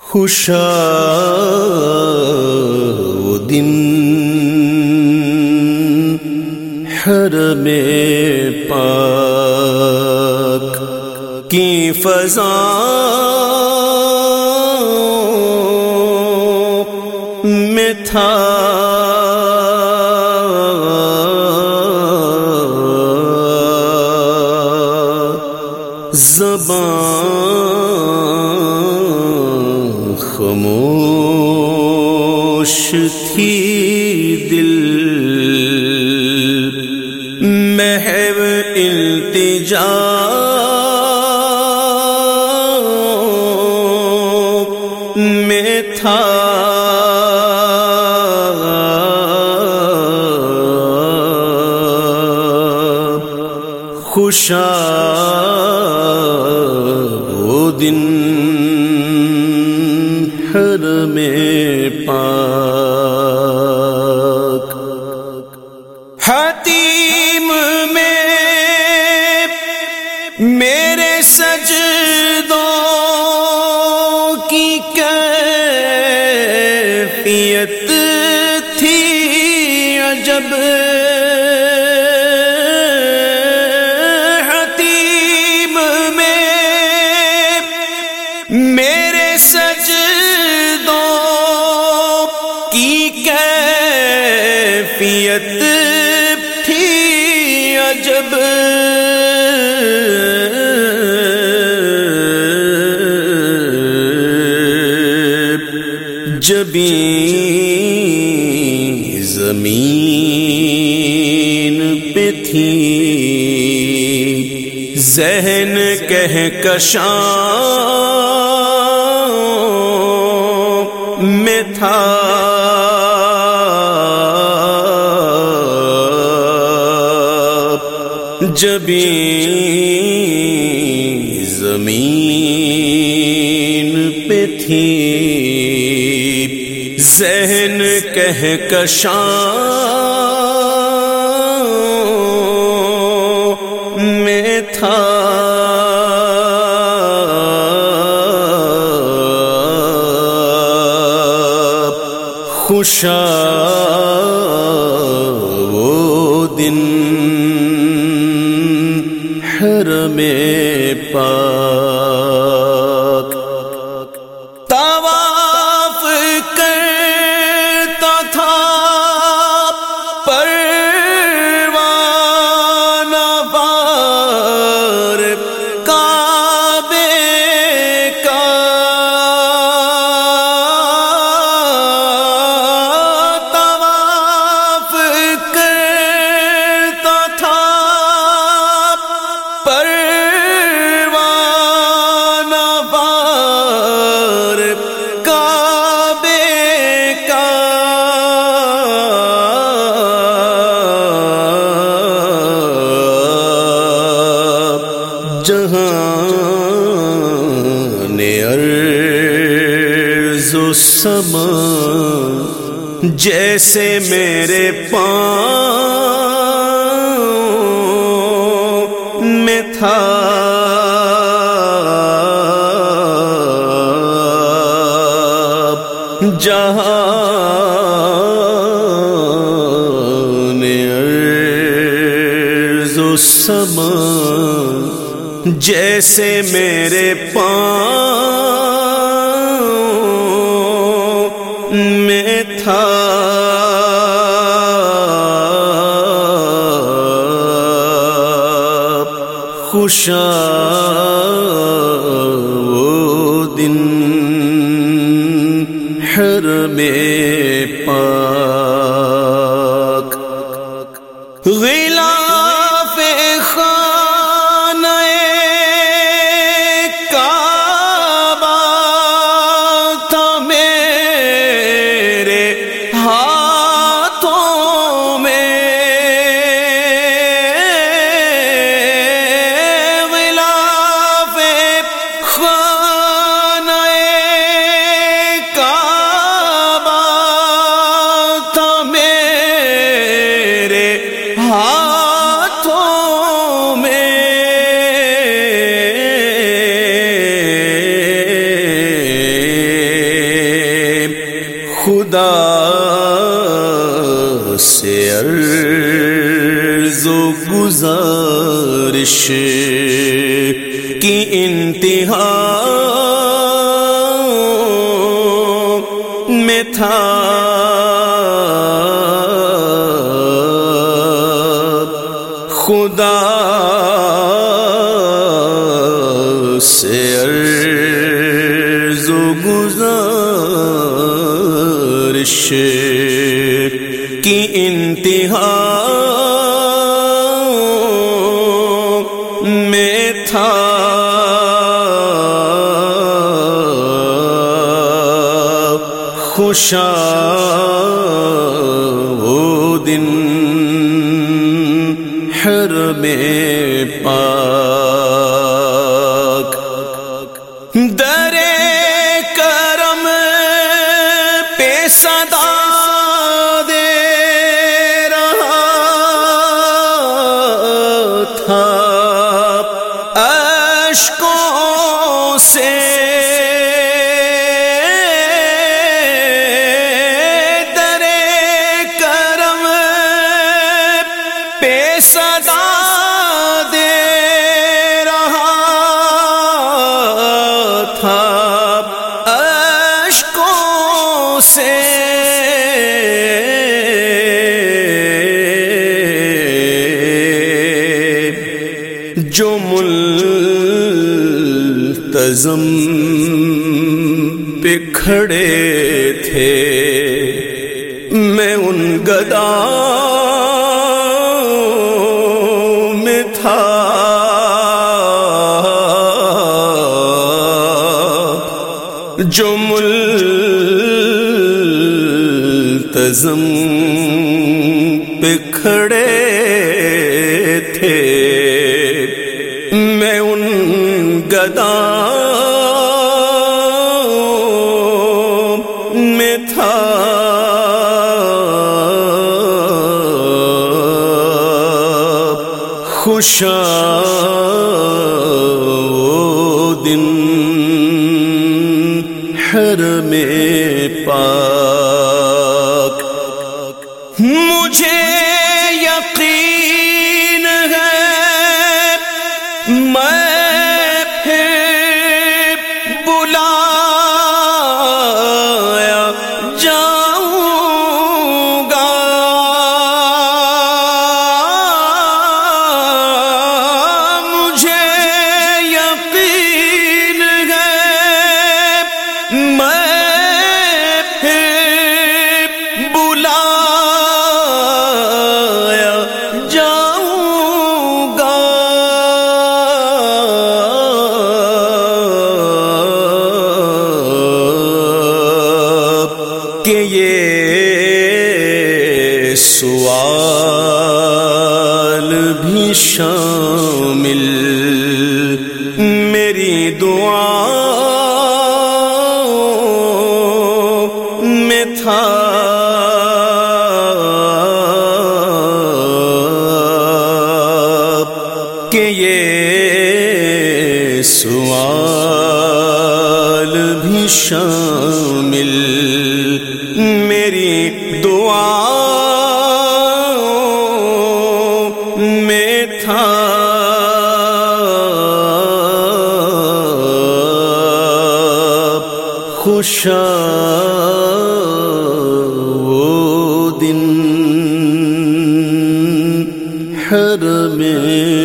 خوشا وہ دن حرم پاک کی فضا میں تھا۔ زبان تھی دل۔ محو التجا۔ میں تھا۔ خوشا وہ دن کیفیت تھی عجب۔ جبی زمین پہ تھی ذہن کہہ کشاں میں تھا۔ جبی زمین پہ تھی۔ ذہن کہہ کشاں میں تھا۔ خوشا وہ دن سما جیسے میرے پاؤں میں تھا۔ جہاں نے و سما جیسے میرے پاؤں خوشا وہ دن ہر میں پاک۔ غلاف خدا سے عرض و گزارش کی انتہا میں تھا۔ خدا گزارش کی انتہا میں تھا۔ خوشا وہ دن ہر میں ملتزم پہ کھڑے تھے۔ میں ان گدا میں تھا۔ جو ملتزم پہ کھڑے خوشا دن ہر میں پاک۔ مجھے یقین دعا میں تھا۔ کہ یہ سوال بھی شامل حرمیں